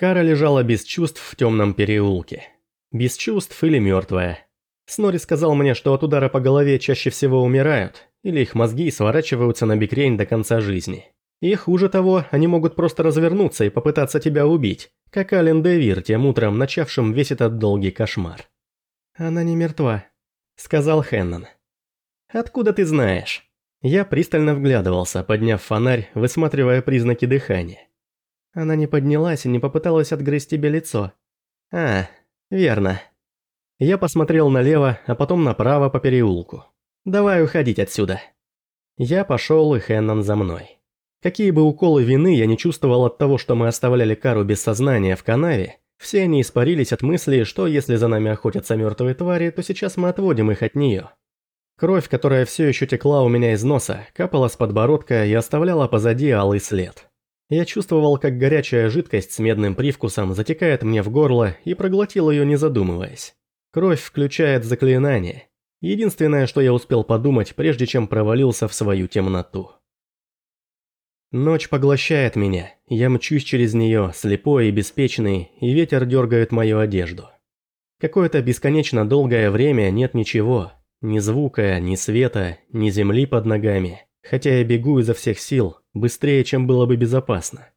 Кара лежала без чувств в темном переулке. Без чувств или мертвая. Снори сказал мне, что от удара по голове чаще всего умирают, или их мозги сворачиваются на бикрень до конца жизни. И хуже того, они могут просто развернуться и попытаться тебя убить, как Ален Девир тем утром, начавшим весь этот долгий кошмар. «Она не мертва», — сказал Хеннон. «Откуда ты знаешь?» Я пристально вглядывался, подняв фонарь, высматривая признаки дыхания. Она не поднялась и не попыталась отгрызть тебе лицо. А, верно. Я посмотрел налево, а потом направо по переулку. Давай уходить отсюда. Я пошел, и Хеннон за мной. Какие бы уколы вины я не чувствовал от того, что мы оставляли Кару без сознания в канаве, все они испарились от мысли, что если за нами охотятся мертвые твари, то сейчас мы отводим их от нее. Кровь, которая все еще текла у меня из носа, капала с подбородка и оставляла позади алый след. Я чувствовал, как горячая жидкость с медным привкусом затекает мне в горло и проглотил ее не задумываясь. Кровь включает заклинание. Единственное, что я успел подумать, прежде чем провалился в свою темноту. Ночь поглощает меня, я мчусь через нее, слепой и беспечный, и ветер дергает мою одежду. Какое-то бесконечно долгое время нет ничего, ни звука, ни света, ни земли под ногами, хотя я бегу изо всех сил, быстрее, чем было бы безопасно.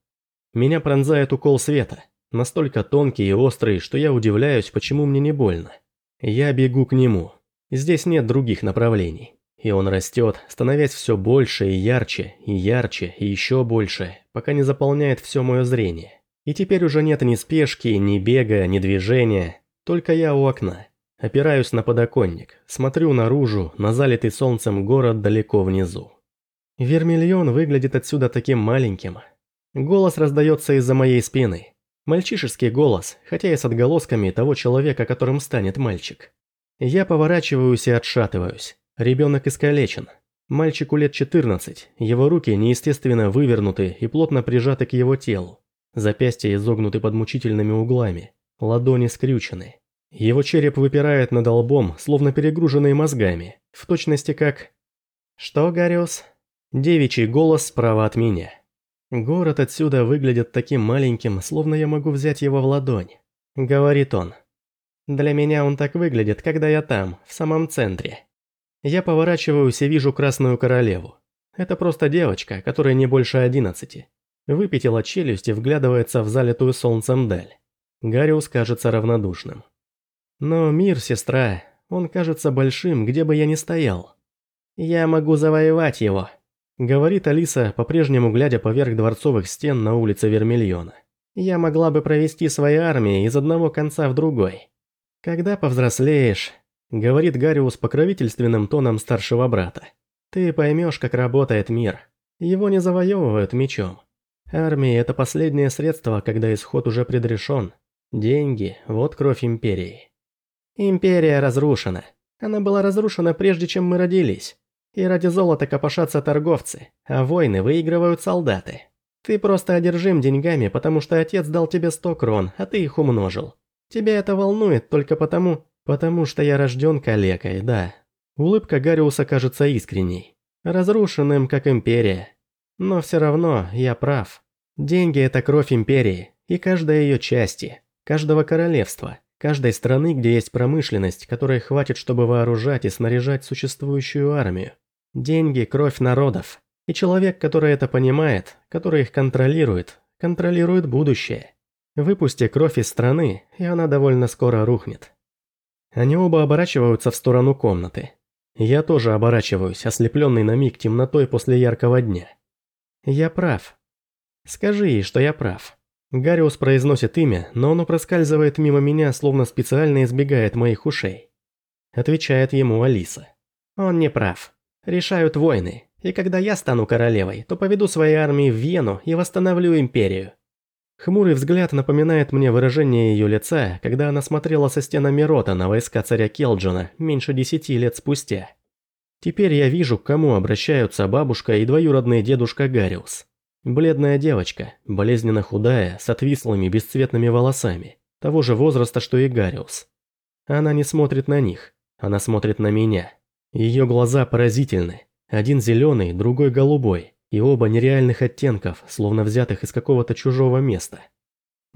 Меня пронзает укол света, настолько тонкий и острый, что я удивляюсь, почему мне не больно. Я бегу к нему. Здесь нет других направлений. И он растет, становясь все больше и ярче, и ярче, и еще больше, пока не заполняет все мое зрение. И теперь уже нет ни спешки, ни бега, ни движения, только я у окна. Опираюсь на подоконник, смотрю наружу, на залитый солнцем город далеко внизу. Вермильон выглядит отсюда таким маленьким. Голос раздается из-за моей спины. Мальчишеский голос, хотя и с отголосками того человека, которым станет мальчик. Я поворачиваюсь и отшатываюсь. Ребенок искалечен. Мальчику лет 14, его руки неестественно вывернуты и плотно прижаты к его телу. Запястья изогнуты под мучительными углами, ладони скрючены. Его череп выпирает над лбом, словно перегруженный мозгами, в точности как... «Что, Гариус?» Девичий голос справа от меня. Город отсюда выглядит таким маленьким, словно я могу взять его в ладонь. Говорит он. Для меня он так выглядит, когда я там, в самом центре. Я поворачиваюсь и вижу Красную Королеву. Это просто девочка, которая не больше одиннадцати. Выпятила челюсть и вглядывается в залитую солнцем даль. Гариус кажется равнодушным. Но мир, сестра, он кажется большим, где бы я ни стоял. Я могу завоевать его, говорит Алиса, по-прежнему глядя поверх дворцовых стен на улице Вермильона. Я могла бы провести свои армии из одного конца в другой. Когда повзрослеешь, Говорит Гариус покровительственным тоном старшего брата. Ты поймешь, как работает мир. Его не завоевывают мечом. Армия – это последнее средство, когда исход уже предрешен. Деньги – вот кровь Империи. Империя разрушена. Она была разрушена прежде, чем мы родились. И ради золота копошатся торговцы, а войны выигрывают солдаты. Ты просто одержим деньгами, потому что отец дал тебе сто крон, а ты их умножил. Тебя это волнует только потому, «Потому что я рожден калекой, да». Улыбка Гариуса кажется искренней. Разрушенным, как империя. Но все равно я прав. Деньги – это кровь империи, и каждой ее части, каждого королевства, каждой страны, где есть промышленность, которой хватит, чтобы вооружать и снаряжать существующую армию. Деньги – кровь народов. И человек, который это понимает, который их контролирует, контролирует будущее. Выпусти кровь из страны, и она довольно скоро рухнет. Они оба оборачиваются в сторону комнаты. Я тоже оборачиваюсь, ослепленный на миг темнотой после яркого дня. Я прав. Скажи ей, что я прав. Гариус произносит имя, но оно проскальзывает мимо меня, словно специально избегает моих ушей. Отвечает ему Алиса. Он не прав. Решают войны, и когда я стану королевой, то поведу свои армии в Вену и восстановлю империю. Хмурый взгляд напоминает мне выражение ее лица, когда она смотрела со стенами рота на войска царя Келджина меньше десяти лет спустя. Теперь я вижу, к кому обращаются бабушка и двоюродный дедушка Гариус. Бледная девочка, болезненно худая, с отвислыми бесцветными волосами, того же возраста, что и Гариус. Она не смотрит на них, она смотрит на меня. Ее глаза поразительны, один зеленый, другой голубой, и оба нереальных оттенков, словно взятых из какого-то чужого места.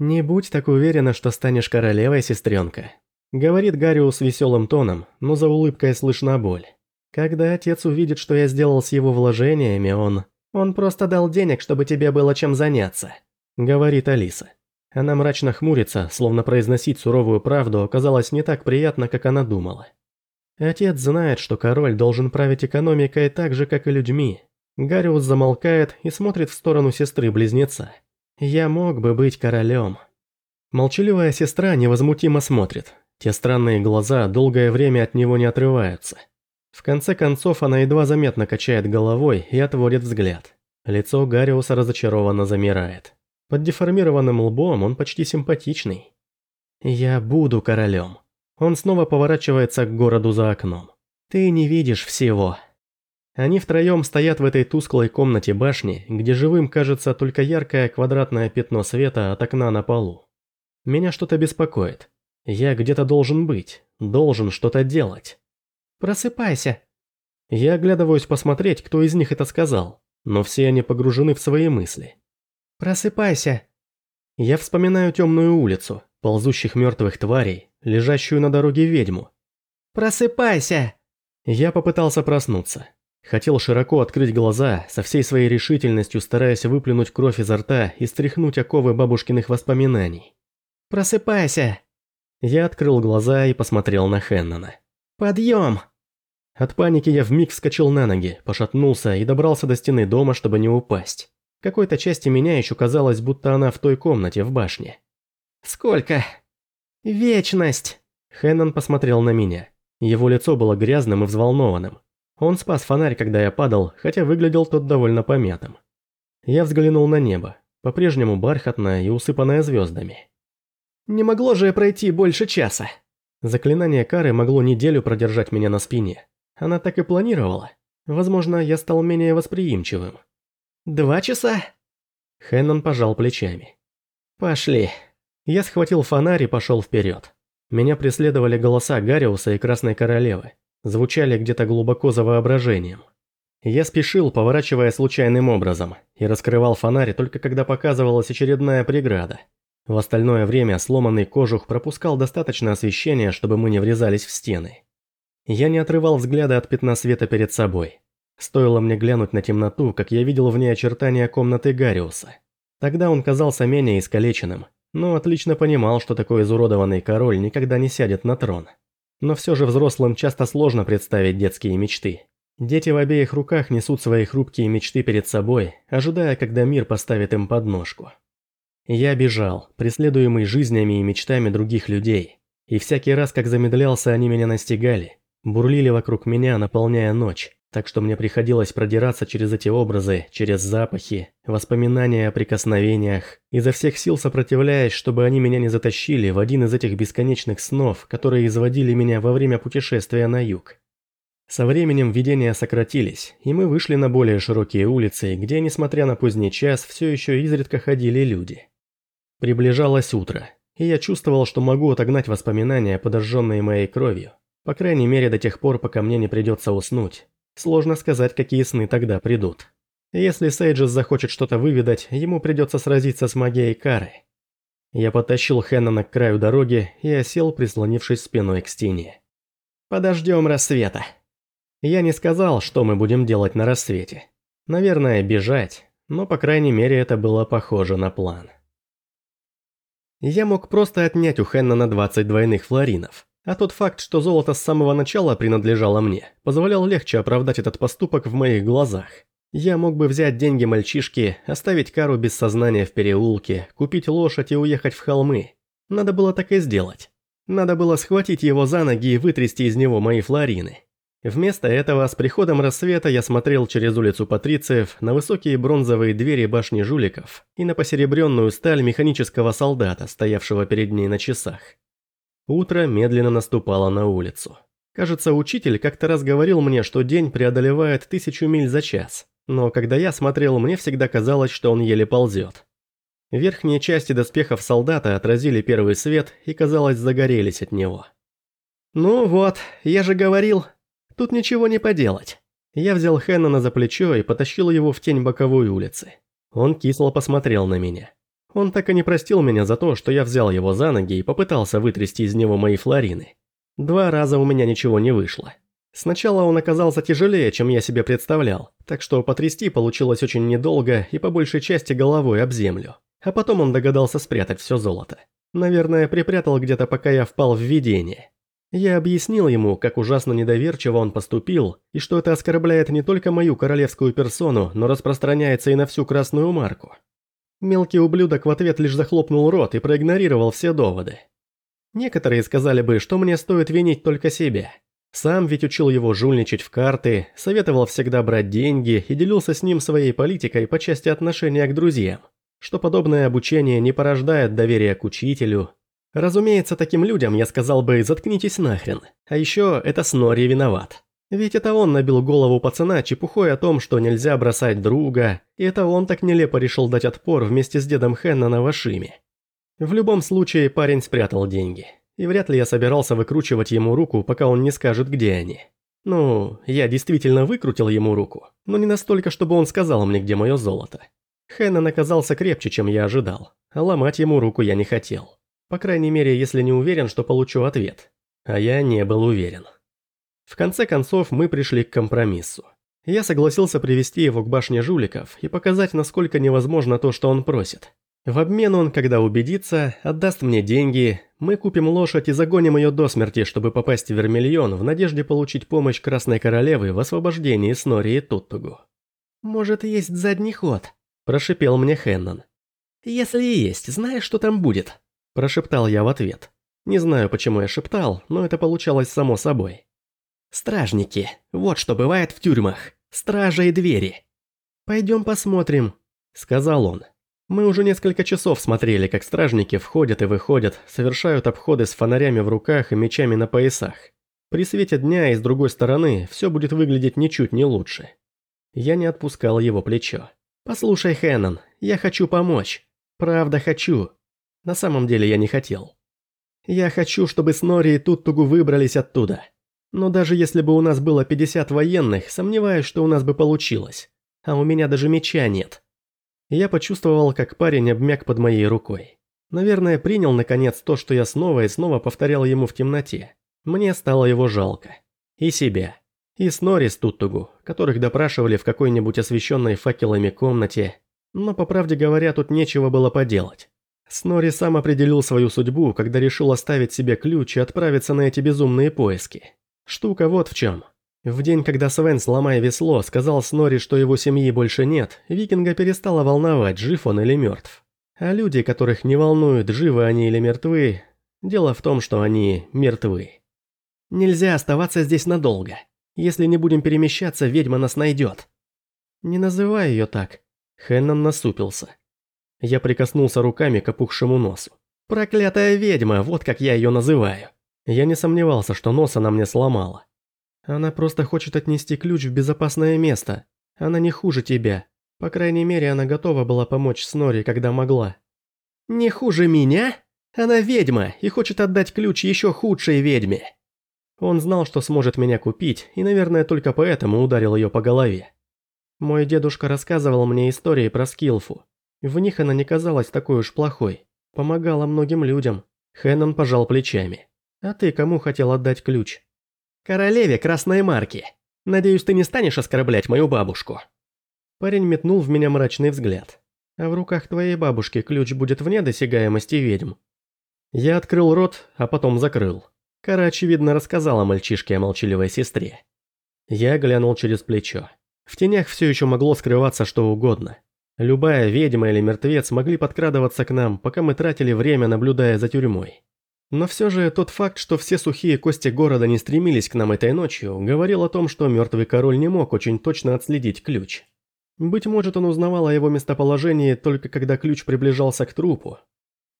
«Не будь так уверена, что станешь королевой, сестренка», — говорит Гариус веселым тоном, но за улыбкой слышна боль. «Когда отец увидит, что я сделал с его вложениями, он... Он просто дал денег, чтобы тебе было чем заняться», — говорит Алиса. Она мрачно хмурится, словно произносить суровую правду оказалось не так приятно, как она думала. Отец знает, что король должен править экономикой так же, как и людьми. Гариус замолкает и смотрит в сторону сестры-близнеца. Я мог бы быть королем. Молчаливая сестра невозмутимо смотрит. Те странные глаза долгое время от него не отрываются. В конце концов она едва заметно качает головой и отводит взгляд. Лицо Гариуса разочарованно замирает. Под деформированным лбом он почти симпатичный. «Я буду королем». Он снова поворачивается к городу за окном. «Ты не видишь всего». Они втроем стоят в этой тусклой комнате башни, где живым кажется только яркое квадратное пятно света от окна на полу. Меня что-то беспокоит. Я где-то должен быть, должен что-то делать. «Просыпайся!» Я оглядываюсь посмотреть, кто из них это сказал, но все они погружены в свои мысли. «Просыпайся!» Я вспоминаю темную улицу, ползущих мертвых тварей, лежащую на дороге ведьму. «Просыпайся!» Я попытался проснуться. Хотел широко открыть глаза, со всей своей решительностью стараясь выплюнуть кровь изо рта и стряхнуть оковы бабушкиных воспоминаний. «Просыпайся!» Я открыл глаза и посмотрел на Хеннона. «Подъем!» От паники я вмиг вскочил на ноги, пошатнулся и добрался до стены дома, чтобы не упасть. Какой-то части меня еще казалось, будто она в той комнате в башне. «Сколько?» «Вечность!» Хеннон посмотрел на меня. Его лицо было грязным и взволнованным. Он спас фонарь, когда я падал, хотя выглядел тот довольно помятым. Я взглянул на небо, по-прежнему бархатное и усыпанное звездами. Не могло же пройти больше часа. Заклинание Кары могло неделю продержать меня на спине. Она так и планировала. Возможно, я стал менее восприимчивым. Два часа? Хеннон пожал плечами. Пошли. Я схватил фонарь и пошел вперед. Меня преследовали голоса Гариуса и Красной Королевы звучали где-то глубоко за воображением. Я спешил, поворачивая случайным образом, и раскрывал фонарь только когда показывалась очередная преграда. В остальное время сломанный кожух пропускал достаточно освещения, чтобы мы не врезались в стены. Я не отрывал взгляда от пятна света перед собой. Стоило мне глянуть на темноту, как я видел в ней очертания комнаты Гариуса. Тогда он казался менее искалеченным, но отлично понимал, что такой изуродованный король никогда не сядет на трон. Но все же взрослым часто сложно представить детские мечты. Дети в обеих руках несут свои хрупкие мечты перед собой, ожидая, когда мир поставит им подножку. Я бежал, преследуемый жизнями и мечтами других людей. И всякий раз, как замедлялся, они меня настигали. Бурлили вокруг меня, наполняя ночь, так что мне приходилось продираться через эти образы, через запахи, воспоминания о прикосновениях, изо всех сил сопротивляясь, чтобы они меня не затащили в один из этих бесконечных снов, которые изводили меня во время путешествия на юг. Со временем видения сократились, и мы вышли на более широкие улицы, где, несмотря на поздний час, все еще изредка ходили люди. Приближалось утро, и я чувствовал, что могу отогнать воспоминания, подожженные моей кровью, по крайней мере до тех пор, пока мне не придется уснуть, Сложно сказать, какие сны тогда придут. Если Сейджес захочет что-то выведать, ему придется сразиться с магией Кары. Я потащил Хеннона к краю дороги и осел, прислонившись спиной к стене. «Подождем рассвета». Я не сказал, что мы будем делать на рассвете. Наверное, бежать, но по крайней мере это было похоже на план. Я мог просто отнять у Хеннона 20 двойных флоринов. А тот факт, что золото с самого начала принадлежало мне, позволял легче оправдать этот поступок в моих глазах. Я мог бы взять деньги мальчишки, оставить Кару без сознания в переулке, купить лошадь и уехать в холмы. Надо было так и сделать. Надо было схватить его за ноги и вытрясти из него мои флорины. Вместо этого, с приходом рассвета я смотрел через улицу Патрициев на высокие бронзовые двери башни жуликов и на посеребренную сталь механического солдата, стоявшего перед ней на часах. Утро медленно наступало на улицу. Кажется, учитель как-то раз говорил мне, что день преодолевает тысячу миль за час, но когда я смотрел, мне всегда казалось, что он еле ползет. Верхние части доспехов солдата отразили первый свет и, казалось, загорелись от него. «Ну вот, я же говорил, тут ничего не поделать». Я взял Хеннона за плечо и потащил его в тень боковой улицы. Он кисло посмотрел на меня. Он так и не простил меня за то, что я взял его за ноги и попытался вытрясти из него мои флорины. Два раза у меня ничего не вышло. Сначала он оказался тяжелее, чем я себе представлял, так что потрясти получилось очень недолго и по большей части головой об землю. А потом он догадался спрятать все золото. Наверное, припрятал где-то, пока я впал в видение. Я объяснил ему, как ужасно недоверчиво он поступил, и что это оскорбляет не только мою королевскую персону, но распространяется и на всю красную марку. Мелкий ублюдок в ответ лишь захлопнул рот и проигнорировал все доводы. Некоторые сказали бы, что мне стоит винить только себя. Сам ведь учил его жульничать в карты, советовал всегда брать деньги и делился с ним своей политикой по части отношения к друзьям. Что подобное обучение не порождает доверия к учителю, Разумеется, таким людям я сказал бы «заткнитесь нахрен». А еще это Снори виноват. Ведь это он набил голову пацана чепухой о том, что нельзя бросать друга, и это он так нелепо решил дать отпор вместе с дедом Хенна на Вашиме. В любом случае, парень спрятал деньги, и вряд ли я собирался выкручивать ему руку, пока он не скажет, где они. Ну, я действительно выкрутил ему руку, но не настолько, чтобы он сказал мне, где мое золото. Хеннон оказался крепче, чем я ожидал, а ломать ему руку я не хотел. По крайней мере, если не уверен, что получу ответ. А я не был уверен. В конце концов, мы пришли к компромиссу. Я согласился привести его к башне жуликов и показать, насколько невозможно то, что он просит. В обмен он, когда убедится, отдаст мне деньги, мы купим лошадь и загоним ее до смерти, чтобы попасть в Вермильон в надежде получить помощь Красной Королевы в освобождении Снори и Туттугу. «Может, есть задний ход?» – прошипел мне Хеннон. «Если есть, знаешь, что там будет?» Прошептал я в ответ. Не знаю, почему я шептал, но это получалось само собой. «Стражники. Вот что бывает в тюрьмах. Стража и двери». «Пойдем посмотрим», — сказал он. Мы уже несколько часов смотрели, как стражники входят и выходят, совершают обходы с фонарями в руках и мечами на поясах. При свете дня и с другой стороны все будет выглядеть ничуть не лучше. Я не отпускал его плечо. «Послушай, Хэннон, я хочу помочь. Правда хочу. На самом деле я не хотел. Я хочу, чтобы Снори и Туттугу выбрались оттуда. Но даже если бы у нас было 50 военных, сомневаюсь, что у нас бы получилось. А у меня даже меча нет. Я почувствовал, как парень обмяк под моей рукой. Наверное, принял наконец то, что я снова и снова повторял ему в темноте. Мне стало его жалко. И себя. И Снори с Туттугу, которых допрашивали в какой-нибудь освещенной факелами комнате. Но, по правде говоря, тут нечего было поделать. Снори сам определил свою судьбу, когда решил оставить себе ключ и отправиться на эти безумные поиски. Штука вот в чем. В день, когда Свен, сломая весло, сказал Снори, что его семьи больше нет, викинга перестала волновать, жив он или мертв. А люди, которых не волнуют, живы они или мертвы, дело в том, что они мертвы. Нельзя оставаться здесь надолго. Если не будем перемещаться, ведьма нас найдет. Не называй ее так. Хеннон насупился. Я прикоснулся руками к опухшему носу. «Проклятая ведьма, вот как я ее называю». Я не сомневался, что нос она мне сломала. Она просто хочет отнести ключ в безопасное место. Она не хуже тебя. По крайней мере, она готова была помочь Снори, когда могла. «Не хуже меня? Она ведьма и хочет отдать ключ еще худшей ведьме». Он знал, что сможет меня купить, и, наверное, только поэтому ударил ее по голове. Мой дедушка рассказывал мне истории про Скилфу. В них она не казалась такой уж плохой. Помогала многим людям. Хэннон пожал плечами. «А ты кому хотел отдать ключ?» «Королеве красной марки. Надеюсь, ты не станешь оскорблять мою бабушку». Парень метнул в меня мрачный взгляд. «А в руках твоей бабушки ключ будет вне досягаемости ведьм». Я открыл рот, а потом закрыл. Кара, очевидно, рассказала мальчишке о молчаливой сестре. Я глянул через плечо. В тенях все еще могло скрываться что угодно. Любая ведьма или мертвец могли подкрадываться к нам, пока мы тратили время, наблюдая за тюрьмой. Но все же тот факт, что все сухие кости города не стремились к нам этой ночью, говорил о том, что мертвый король не мог очень точно отследить ключ. Быть может, он узнавал о его местоположении только когда ключ приближался к трупу.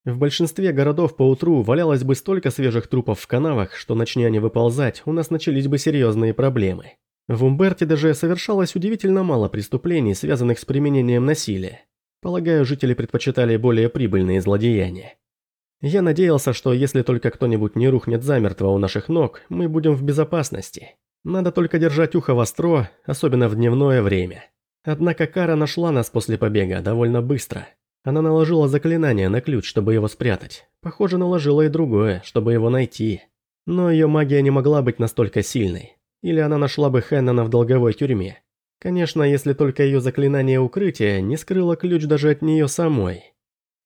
В большинстве городов поутру валялось бы столько свежих трупов в канавах, что начни они выползать, у нас начались бы серьезные проблемы. В Умберте даже совершалось удивительно мало преступлений, связанных с применением насилия. Полагаю, жители предпочитали более прибыльные злодеяния. Я надеялся, что если только кто-нибудь не рухнет замертво у наших ног, мы будем в безопасности. Надо только держать ухо востро, особенно в дневное время. Однако Кара нашла нас после побега довольно быстро. Она наложила заклинание на ключ, чтобы его спрятать. Похоже, наложила и другое, чтобы его найти. Но ее магия не могла быть настолько сильной. Или она нашла бы Хеннона в долговой тюрьме. Конечно, если только ее заклинание укрытия не скрыло ключ даже от нее самой.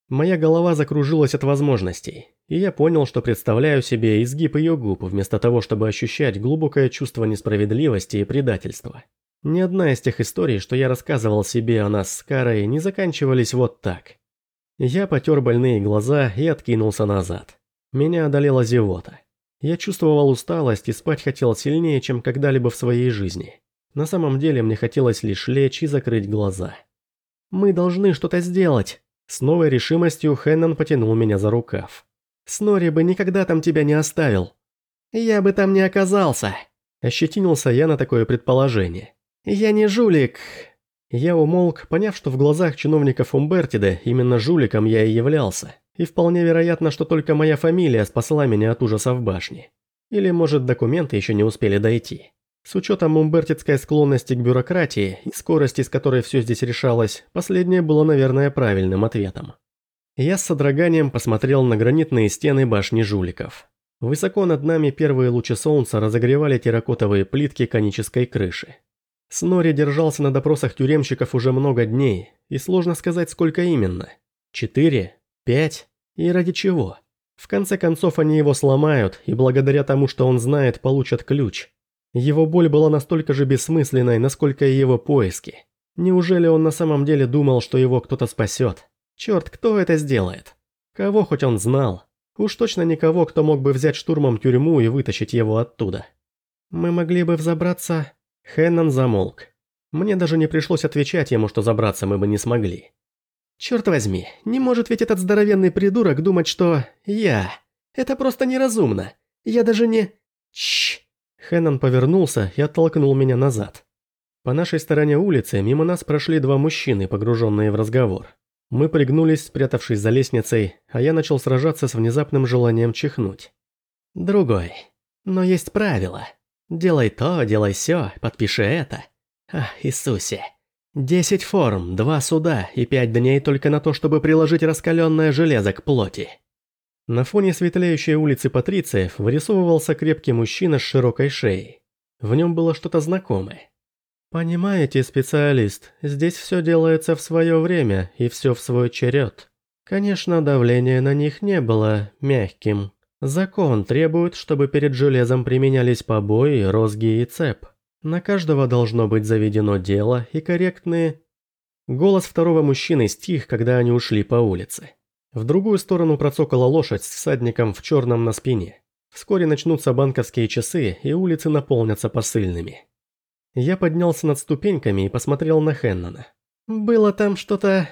Моя голова закружилась от возможностей, и я понял, что представляю себе изгиб ее губ, вместо того, чтобы ощущать глубокое чувство несправедливости и предательства. Ни одна из тех историй, что я рассказывал себе о нас с Карой, не заканчивались вот так. Я потер больные глаза и откинулся назад. Меня одолела зевота. Я чувствовал усталость и спать хотел сильнее, чем когда-либо в своей жизни. На самом деле мне хотелось лишь лечь и закрыть глаза. «Мы должны что-то сделать!» С новой решимостью Хеннон потянул меня за рукав. «Снори бы никогда там тебя не оставил!» «Я бы там не оказался!» Ощетинился я на такое предположение. «Я не жулик!» Я умолк, поняв, что в глазах чиновников Умбертида именно жуликом я и являлся. И вполне вероятно, что только моя фамилия спасла меня от ужаса в башне. Или, может, документы еще не успели дойти. С учетом умбертитской склонности к бюрократии и скорости, с которой все здесь решалось, последнее было, наверное, правильным ответом. Я с содроганием посмотрел на гранитные стены башни жуликов. Высоко над нами первые лучи солнца разогревали терракотовые плитки конической крыши. Снори держался на допросах тюремщиков уже много дней, и сложно сказать, сколько именно. Четыре? Пять? И ради чего? В конце концов, они его сломают, и благодаря тому, что он знает, получат ключ. Его боль была настолько же бессмысленной, насколько и его поиски. Неужели он на самом деле думал, что его кто-то спасет? Черт, кто это сделает? Кого хоть он знал? Уж точно никого, кто мог бы взять штурмом тюрьму и вытащить его оттуда. Мы могли бы взобраться... Хеннон замолк. Мне даже не пришлось отвечать ему, что забраться мы бы не смогли. Черт возьми, не может ведь этот здоровенный придурок думать, что... Я... Это просто неразумно. Я даже не... Чш. Хеннон повернулся и оттолкнул меня назад. По нашей стороне улицы мимо нас прошли два мужчины, погруженные в разговор. Мы пригнулись, спрятавшись за лестницей, а я начал сражаться с внезапным желанием чихнуть. Другой. Но есть правило. Делай то, делай сё, подпиши это. Ах, Иисусе. Десять форм, два суда и пять дней только на то, чтобы приложить раскаленное железо к плоти. На фоне светлеющей улицы Патрициев вырисовывался крепкий мужчина с широкой шеей. В нем было что-то знакомое. «Понимаете, специалист, здесь все делается в свое время и все в свой черед. Конечно, давление на них не было мягким. Закон требует, чтобы перед железом применялись побои, розги и цеп. На каждого должно быть заведено дело и корректные...» Голос второго мужчины стих, когда они ушли по улице. В другую сторону процокала лошадь с всадником в черном на спине. Вскоре начнутся банковские часы, и улицы наполнятся посыльными. Я поднялся над ступеньками и посмотрел на Хеннона. «Было там что-то...»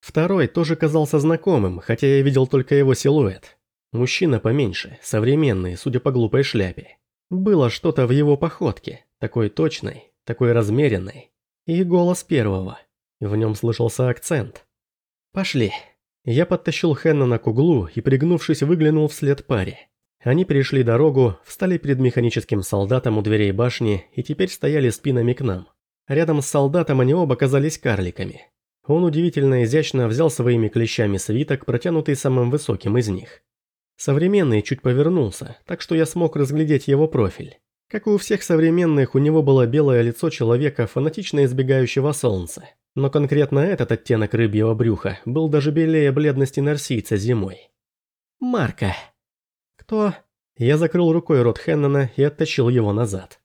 Второй тоже казался знакомым, хотя я видел только его силуэт. Мужчина поменьше, современный, судя по глупой шляпе. Было что-то в его походке, такой точной, такой размеренной. И голос первого. В нем слышался акцент. «Пошли». Я подтащил Хеннона к углу и, пригнувшись, выглянул вслед паре. Они перешли дорогу, встали перед механическим солдатом у дверей башни и теперь стояли спинами к нам. Рядом с солдатом они оба казались карликами. Он удивительно изящно взял своими клещами свиток, протянутый самым высоким из них. Современный чуть повернулся, так что я смог разглядеть его профиль. Как и у всех современных, у него было белое лицо человека, фанатично избегающего солнца. Но конкретно этот оттенок рыбьего брюха был даже белее бледности нарсийца зимой. «Марка!» «Кто?» Я закрыл рукой рот Хеннона и оттащил его назад.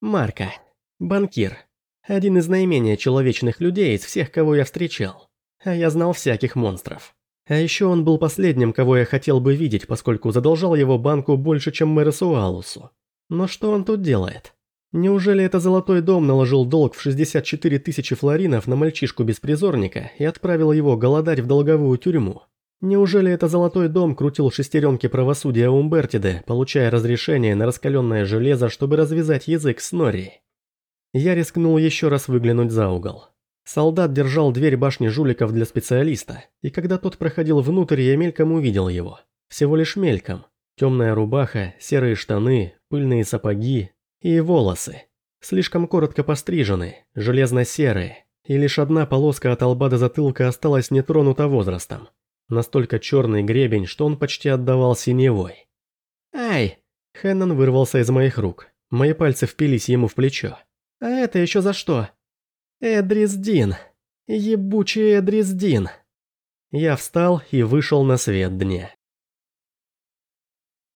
«Марка. Банкир. Один из наименее человечных людей из всех, кого я встречал. А я знал всяких монстров. А еще он был последним, кого я хотел бы видеть, поскольку задолжал его банку больше, чем Мэрису Алусу. Но что он тут делает?» Неужели это Золотой Дом наложил долг в 64 тысячи флоринов на мальчишку-беспризорника и отправил его голодать в долговую тюрьму? Неужели это Золотой Дом крутил шестеренки правосудия Умбертиде, получая разрешение на раскаленное железо, чтобы развязать язык с Нори? Я рискнул еще раз выглянуть за угол. Солдат держал дверь башни жуликов для специалиста, и когда тот проходил внутрь, я мельком увидел его. Всего лишь мельком. Темная рубаха, серые штаны, пыльные сапоги, и волосы. Слишком коротко пострижены, железно-серые. и лишь одна полоска от лба до затылка осталась нетронута возрастом. Настолько черный гребень, что он почти отдавал синевой. «Ай!» Хеннон вырвался из моих рук. Мои пальцы впились ему в плечо. «А это еще за что?» «Эдрис Дин! Ебучий Эдрис Дин!» Я встал и вышел на свет дня.